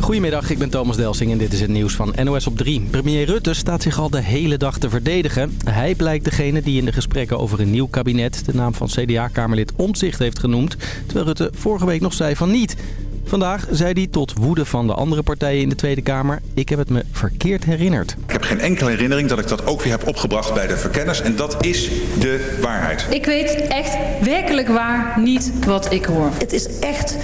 Goedemiddag, ik ben Thomas Delsing en dit is het nieuws van NOS op 3. Premier Rutte staat zich al de hele dag te verdedigen. Hij blijkt degene die in de gesprekken over een nieuw kabinet... de naam van CDA-kamerlid Omtzigt heeft genoemd... terwijl Rutte vorige week nog zei van niet... Vandaag zei hij tot woede van de andere partijen in de Tweede Kamer... ik heb het me verkeerd herinnerd. Ik heb geen enkele herinnering dat ik dat ook weer heb opgebracht bij de verkenners. En dat is de waarheid. Ik weet echt werkelijk waar niet wat ik hoor. Het is echt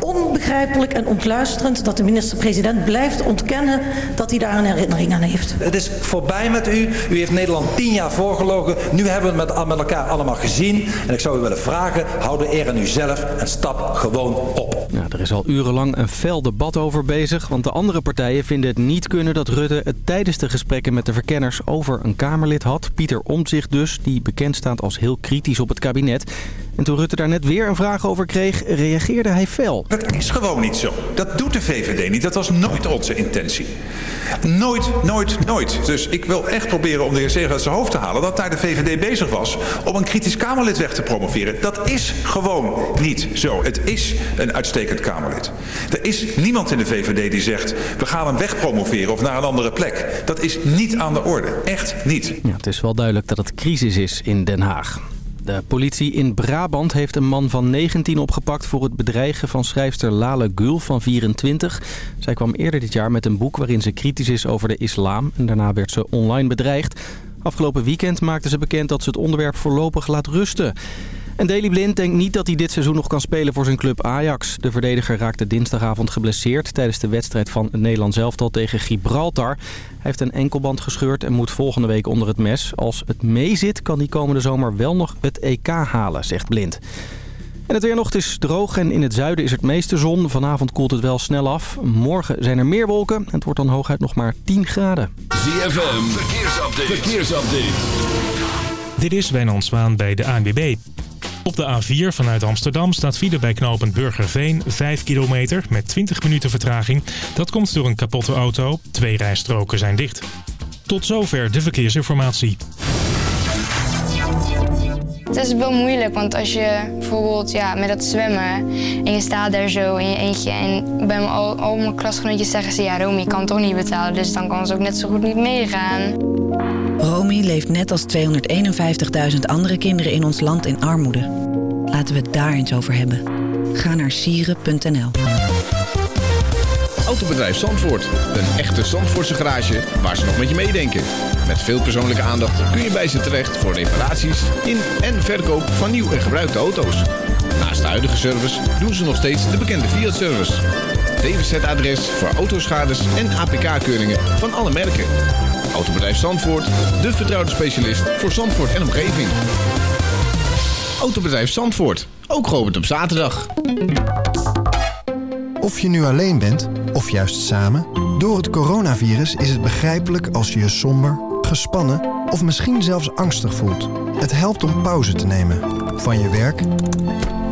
onbegrijpelijk en ontluisterend dat de minister-president blijft ontkennen dat hij daar een herinnering aan heeft. Het is voorbij met u. U heeft Nederland tien jaar voorgelogen. Nu hebben we het met, met elkaar allemaal gezien. En ik zou u willen vragen, hou de eer aan uzelf en stap gewoon op. Ja, er is al urenlang een fel debat over bezig, want de andere partijen vinden het niet kunnen dat Rutte het tijdens de gesprekken met de verkenners over een Kamerlid had. Pieter Omtzigt dus, die bekend staat als heel kritisch op het kabinet. En toen Rutte daar net weer een vraag over kreeg, reageerde hij fel. Dat is gewoon niet zo. Dat doet de VVD niet. Dat was nooit onze intentie. Nooit, nooit, nooit. Dus ik wil echt proberen om de heer Segers uit zijn hoofd te halen... dat daar de VVD bezig was om een kritisch Kamerlid weg te promoveren. Dat is gewoon niet zo. Het is een uitstekend Kamerlid. Er is niemand in de VVD die zegt... we gaan hem wegpromoveren of naar een andere plek. Dat is niet aan de orde. Echt niet. Ja, het is wel duidelijk dat het crisis is in Den Haag. De politie in Brabant heeft een man van 19 opgepakt voor het bedreigen van schrijfster Lale Gül van 24. Zij kwam eerder dit jaar met een boek waarin ze kritisch is over de islam en daarna werd ze online bedreigd. Afgelopen weekend maakte ze bekend dat ze het onderwerp voorlopig laat rusten. En Daley Blind denkt niet dat hij dit seizoen nog kan spelen voor zijn club Ajax. De verdediger raakte dinsdagavond geblesseerd tijdens de wedstrijd van het Nederlands elftal tegen Gibraltar. Hij heeft een enkelband gescheurd en moet volgende week onder het mes. Als het meezit kan hij komende zomer wel nog het EK halen, zegt Blind. En het weer nog, het is droog en in het zuiden is het meeste zon. Vanavond koelt het wel snel af. Morgen zijn er meer wolken en het wordt dan hooguit nog maar 10 graden. ZFM, verkeersupdate. verkeersupdate. Dit is Wijnand Zwaan bij de ANWB. Op de A4 vanuit Amsterdam staat file bij knooppunt Burgerveen 5 kilometer met 20 minuten vertraging. Dat komt door een kapotte auto. Twee rijstroken zijn dicht. Tot zover de verkeersinformatie. Het is wel moeilijk, want als je bijvoorbeeld ja, met dat zwemmen en je staat daar zo in je eentje en bij al, al mijn klasgenootjes zeggen ze ja Romy, je kan toch niet betalen, dus dan kan ze ook net zo goed niet meegaan. Romy leeft net als 251.000 andere kinderen in ons land in armoede. Laten we het daar eens over hebben. Ga naar sieren.nl Autobedrijf Zandvoort. Een echte Zandvoortse garage waar ze nog met je meedenken. Met veel persoonlijke aandacht kun je bij ze terecht voor reparaties in en verkoop van nieuw en gebruikte auto's. Naast de huidige service doen ze nog steeds de bekende Fiat-service. DWZ-adres voor autoschades en APK-keuringen van alle merken. Autobedrijf Zandvoort, de vertrouwde specialist voor Zandvoort en omgeving. Autobedrijf Zandvoort, ook geopend op zaterdag. Of je nu alleen bent, of juist samen... door het coronavirus is het begrijpelijk als je je somber, gespannen... of misschien zelfs angstig voelt. Het helpt om pauze te nemen. Van je werk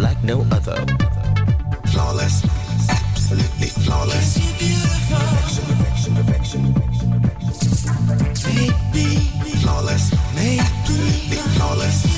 Like no other. Flawless. Absolutely flawless. Perfection, perfection, perfection. Baby. Flawless. Absolutely flawless.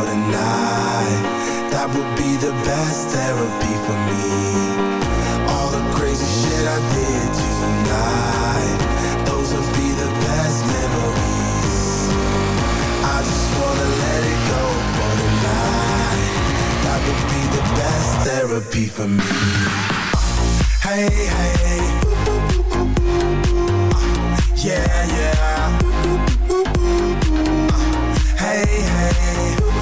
Tonight. That would be the best therapy for me. All the crazy shit I did tonight, those be the best memories. I just wanna let it go tonight. That would be the best therapy for me. Hey, hey. Yeah, yeah. Hey, hey.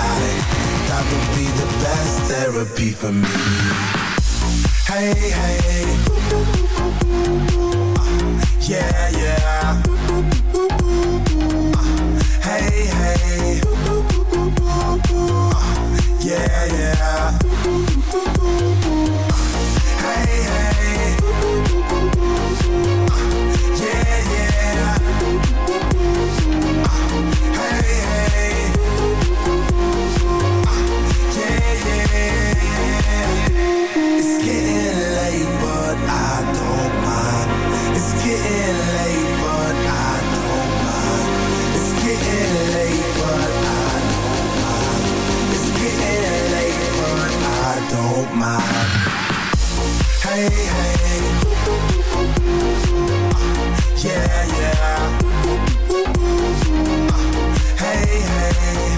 That would be the best therapy for me. Hey, hey. Yeah, yeah. Hey, hey. Yeah, yeah. Yeah, yeah. Hey, hey.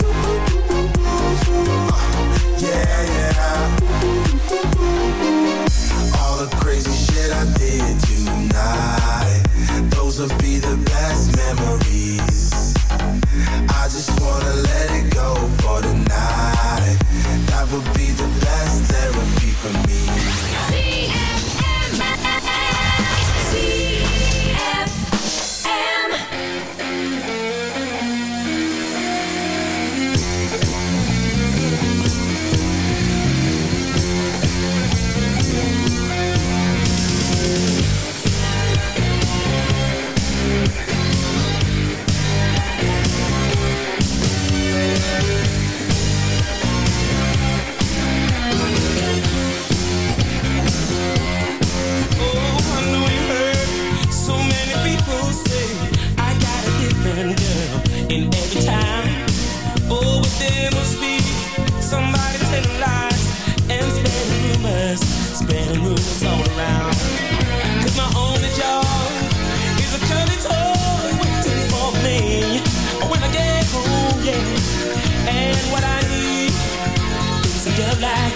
Yeah, yeah. All the crazy shit I did tonight. Those be the your life.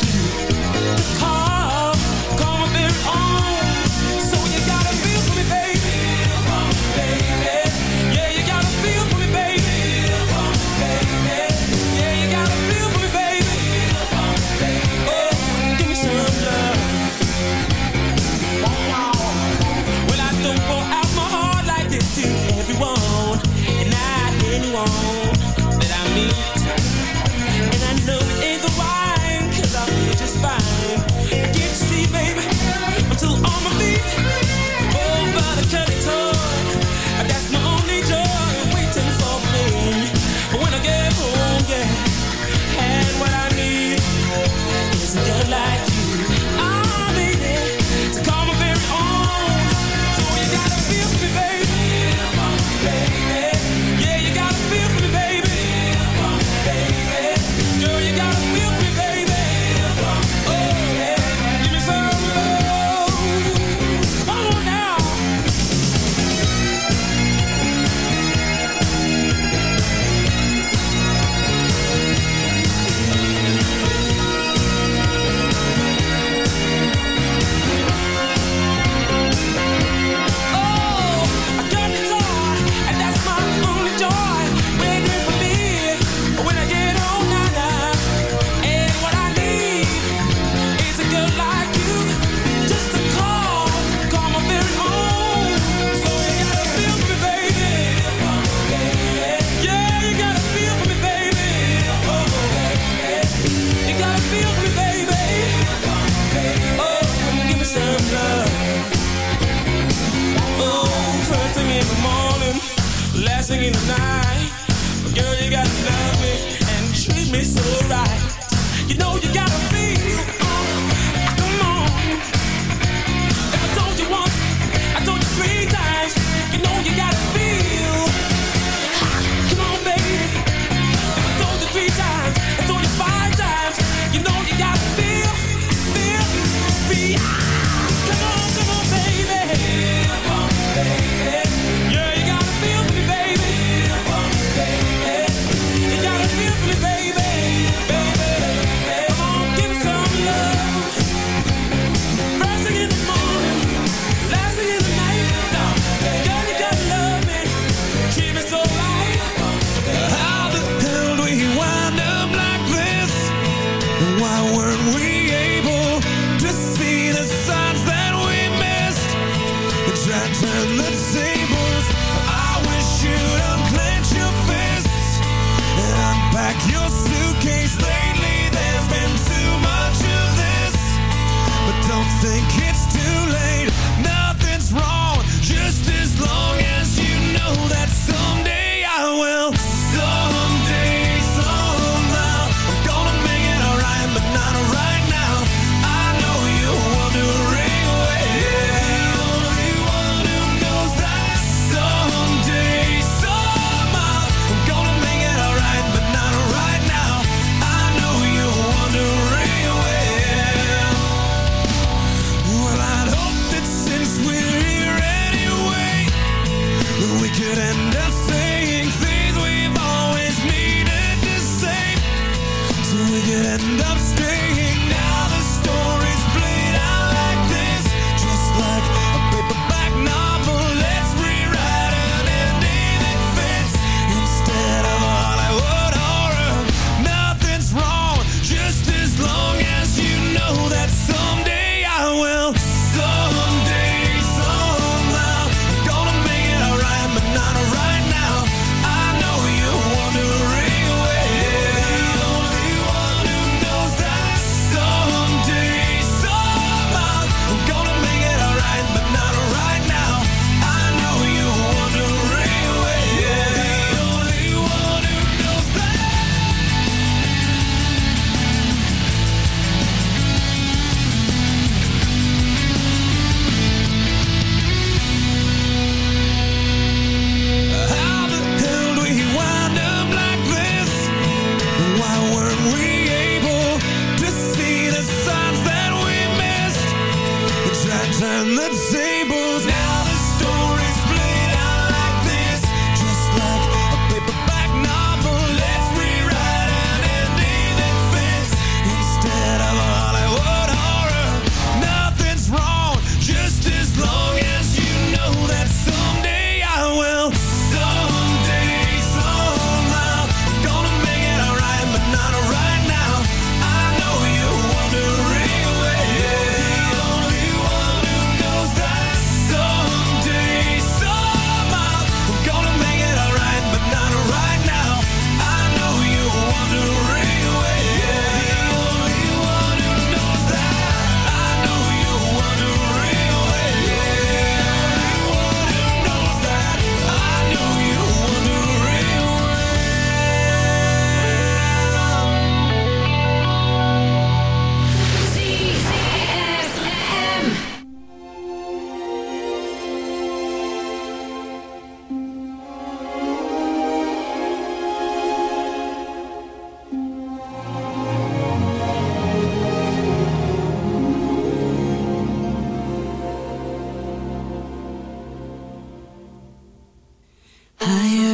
I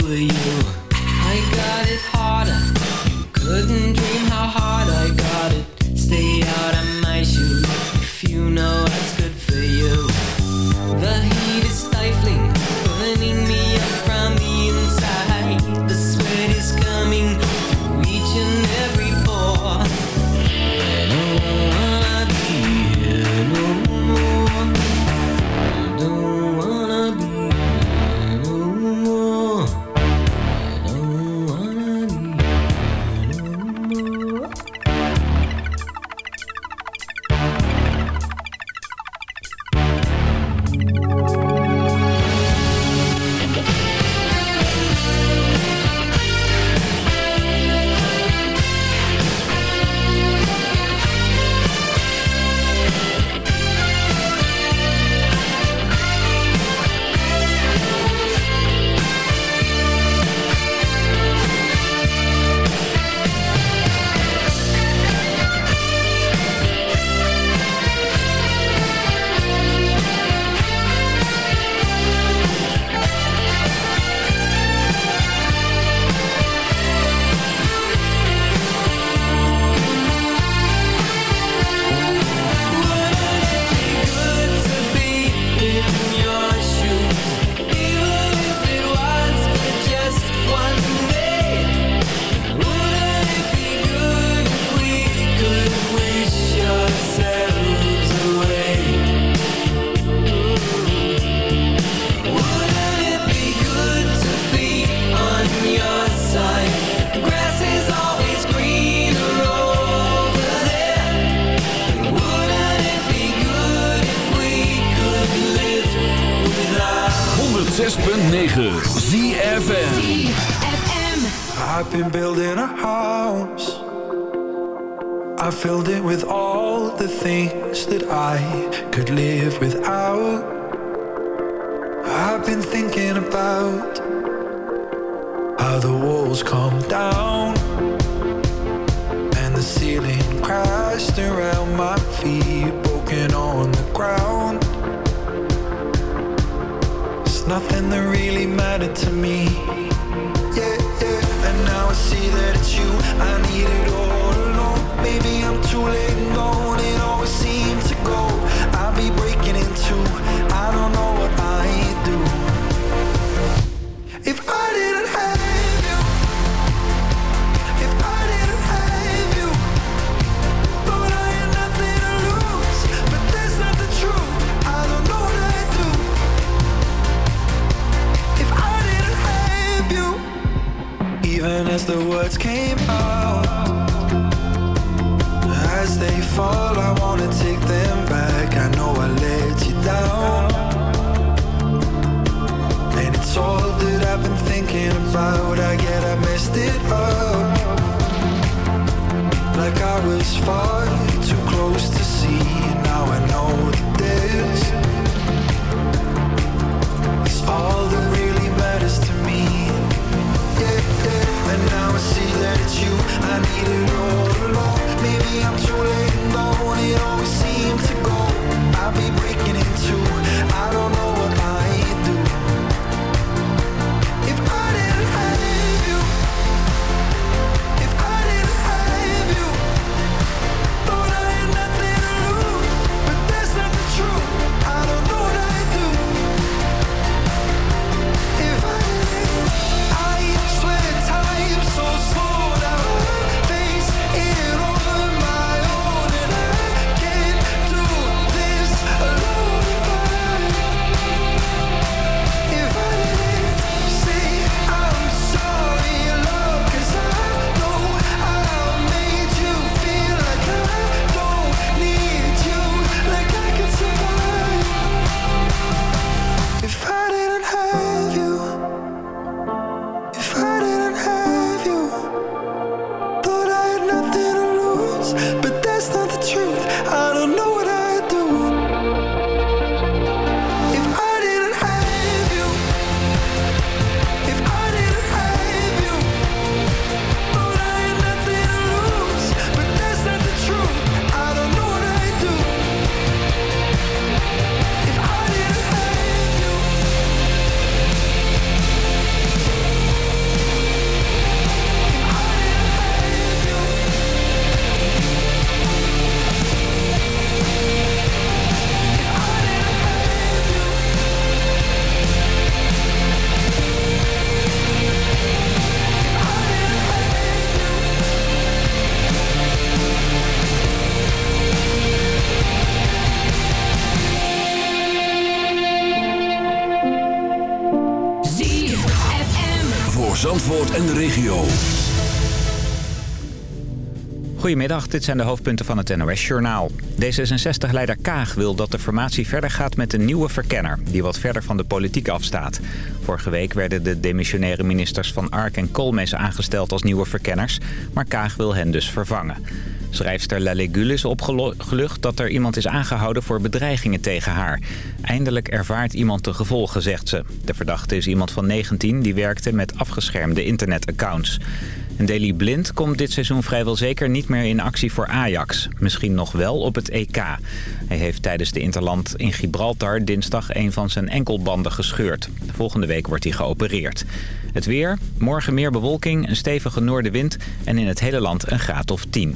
With you. out found I get I messed it up Like I was fine. Zandvoort en de regio. Goedemiddag, dit zijn de hoofdpunten van het NOS-journaal. D66-leider Kaag wil dat de formatie verder gaat met een nieuwe verkenner... die wat verder van de politiek afstaat. Vorige week werden de demissionaire ministers Van Ark en Koolmees aangesteld als nieuwe verkenners... maar Kaag wil hen dus vervangen. Schrijfster Lale is opgelucht dat er iemand is aangehouden voor bedreigingen tegen haar. Eindelijk ervaart iemand de gevolgen, zegt ze. De verdachte is iemand van 19 die werkte met afgeschermde internetaccounts. En Daily Blind komt dit seizoen vrijwel zeker niet meer in actie voor Ajax. Misschien nog wel op het EK. Hij heeft tijdens de Interland in Gibraltar dinsdag een van zijn enkelbanden gescheurd. Volgende week wordt hij geopereerd. Het weer, morgen meer bewolking, een stevige noordenwind en in het hele land een graad of 10.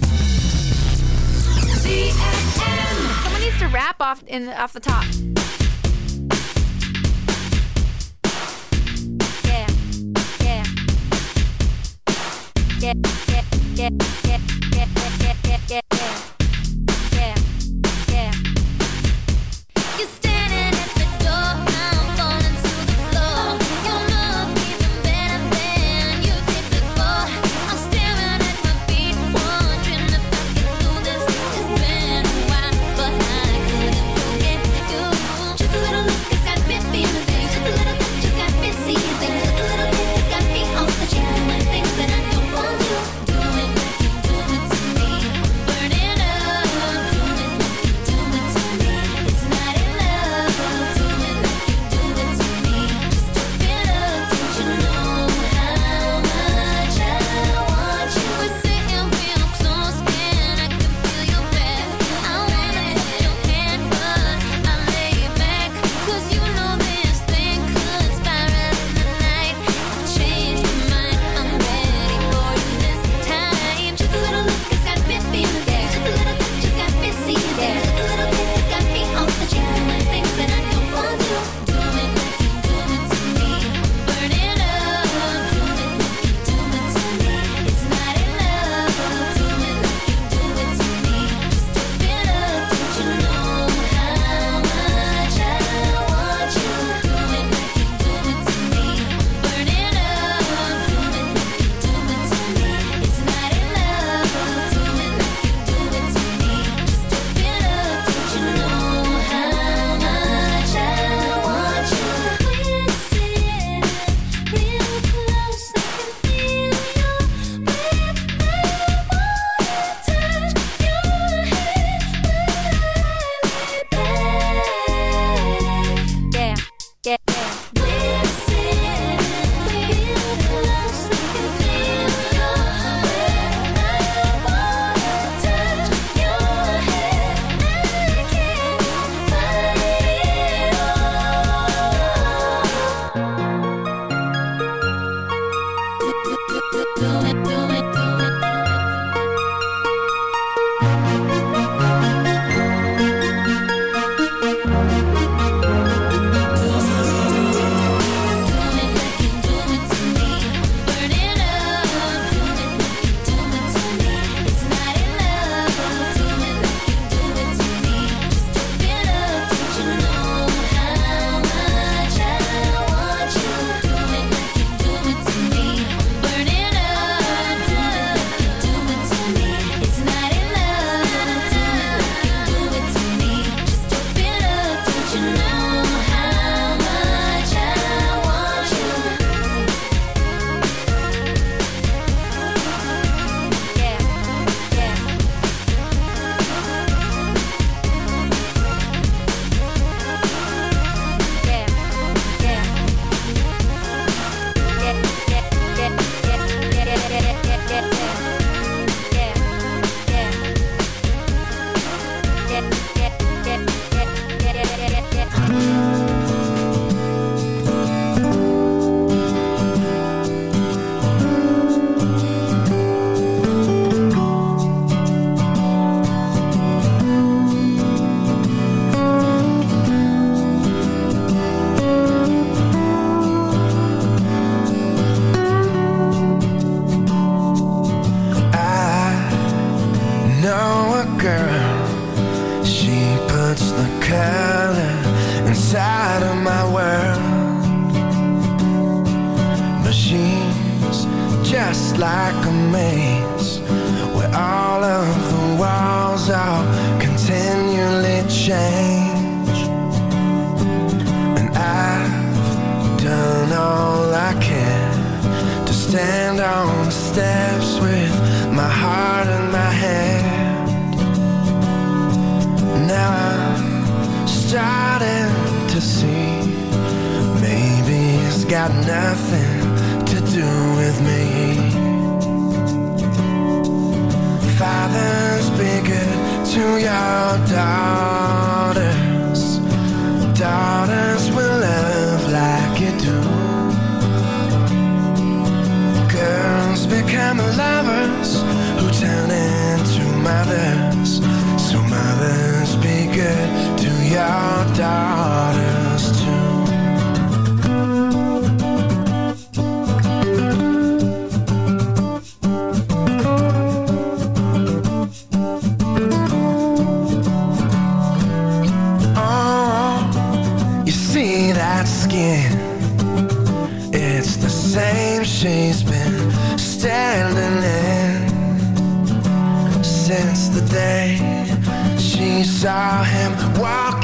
down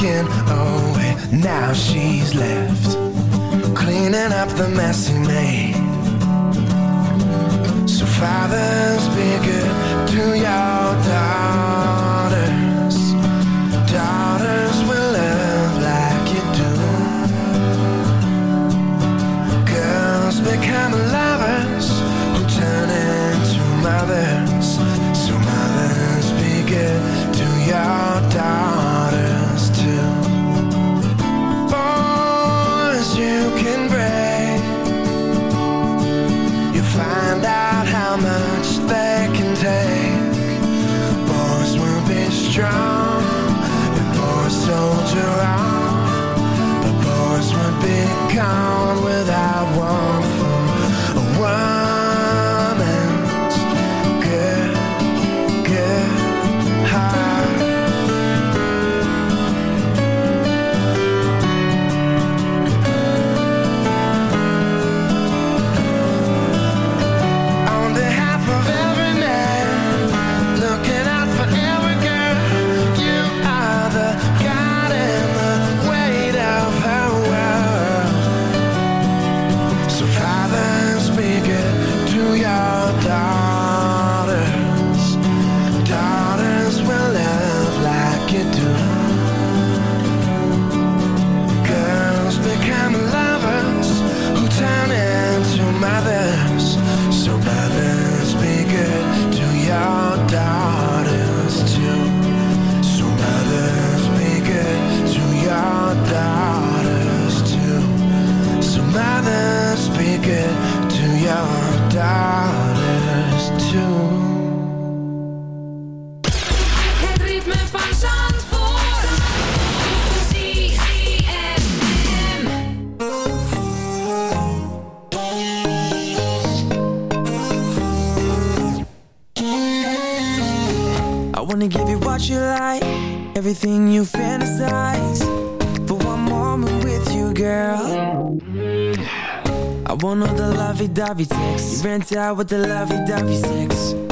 walking away. Now she's left cleaning up the mess he made. So fathers, be good to your rent out with the lovey-dovey sex.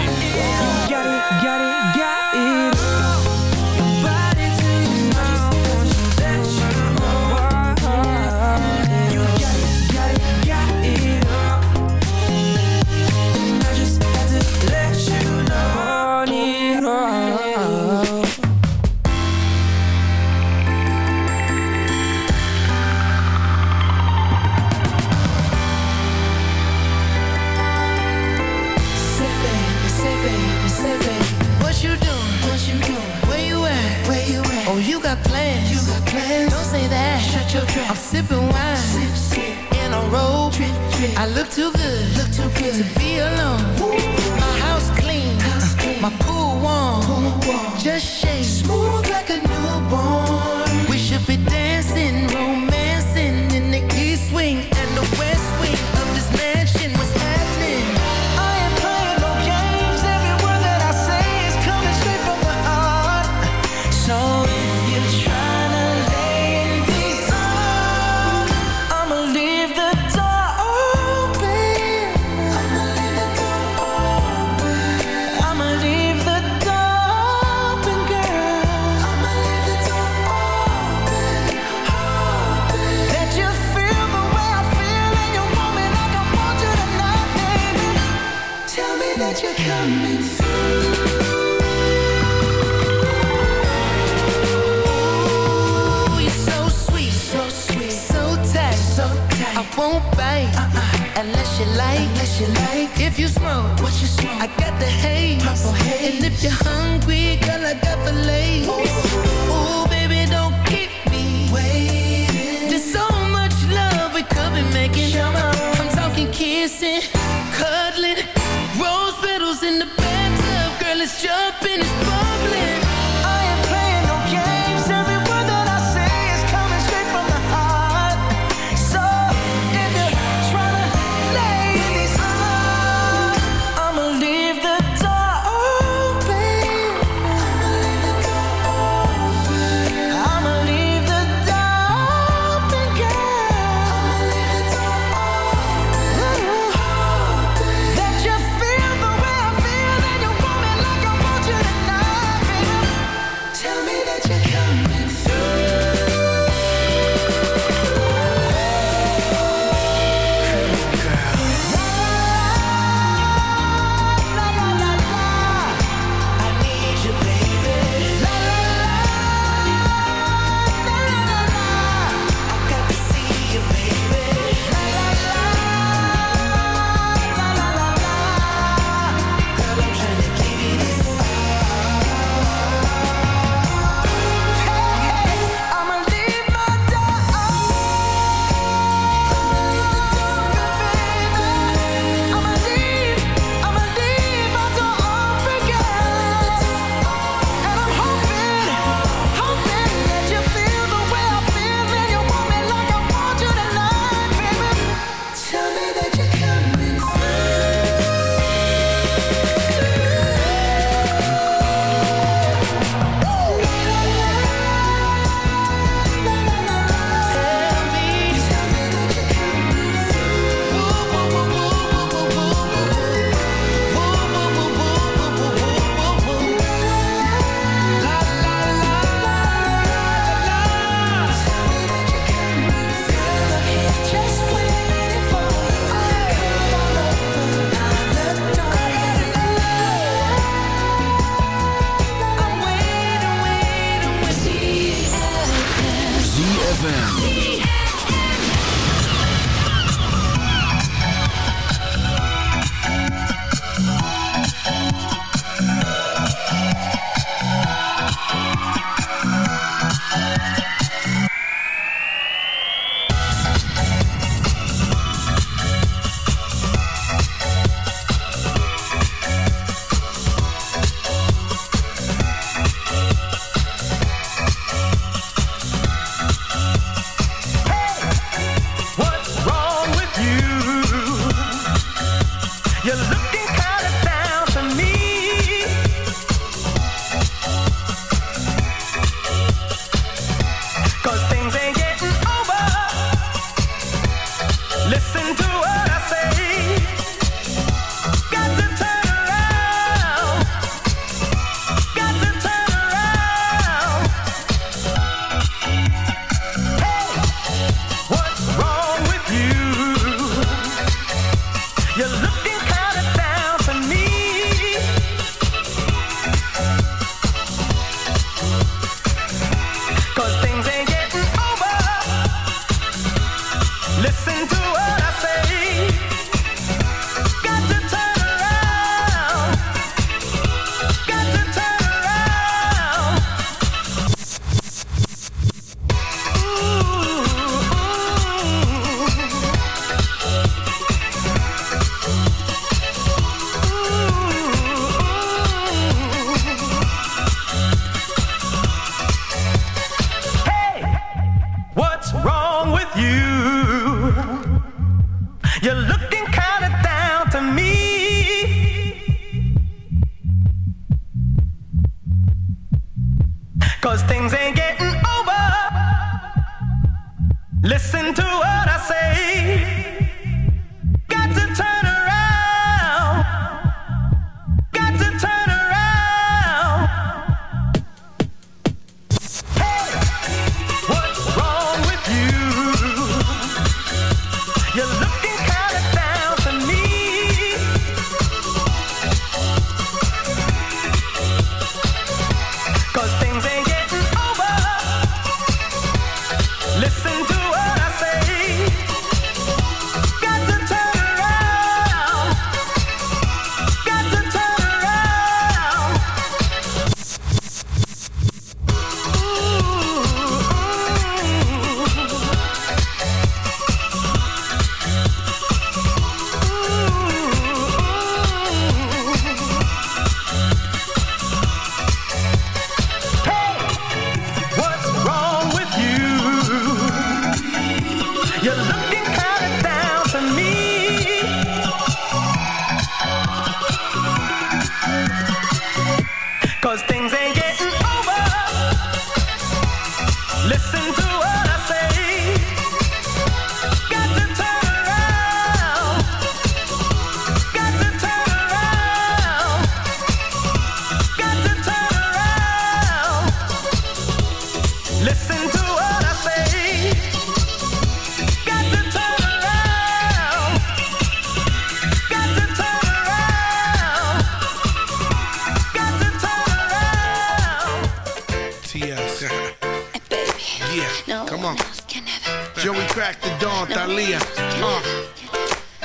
Thalia. Uh.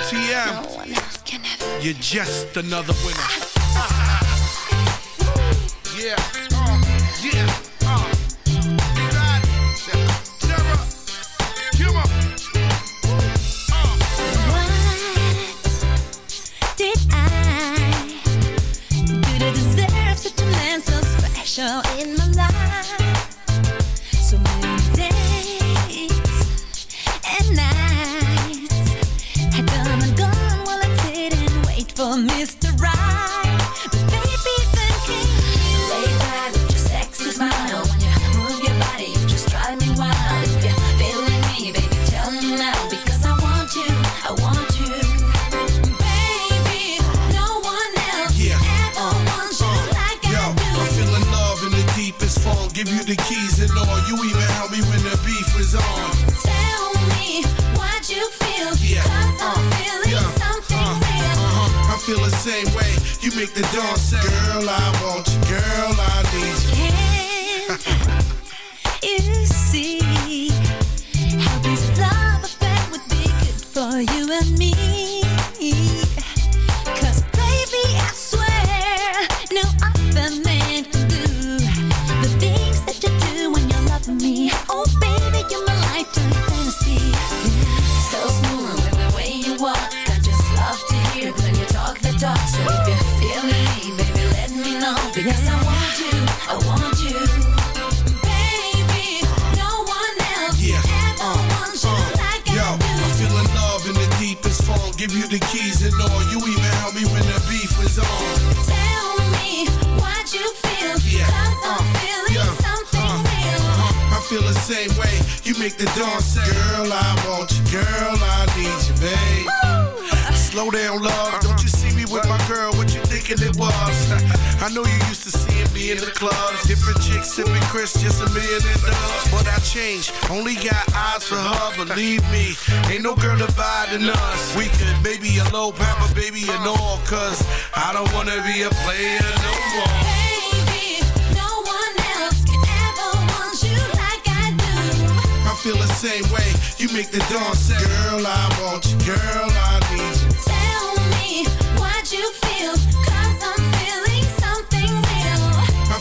TM. You're just another winner. yeah, walk the talk. So if you feel me, baby, let me know because I want you, I want you. Yeah. Uh, uh, Give you the keys and all. You even help me when the beef was on. Tell me what you feel. Yeah. i I'm uh, feeling yeah. something uh, real. I feel the same way. You make the dawn say, Girl, I want you. Girl, I need you, babe. Woo! Slow down, love. Don't thinking it was? I know you used to seeing me in the clubs. Different chicks sipping Chris, just a million dubs. But I changed. Only got eyes for her, believe me. Ain't no girl dividing us. We could maybe a low papa, baby, and all. Cause I don't wanna be a player no more. Baby, no one else can ever want you like I do. I feel the same way. You make the dawn say, Girl, I want you. Girl, I need you. Tell me what you feel.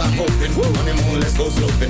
stop hoping. Honeymoon, let's go sloping.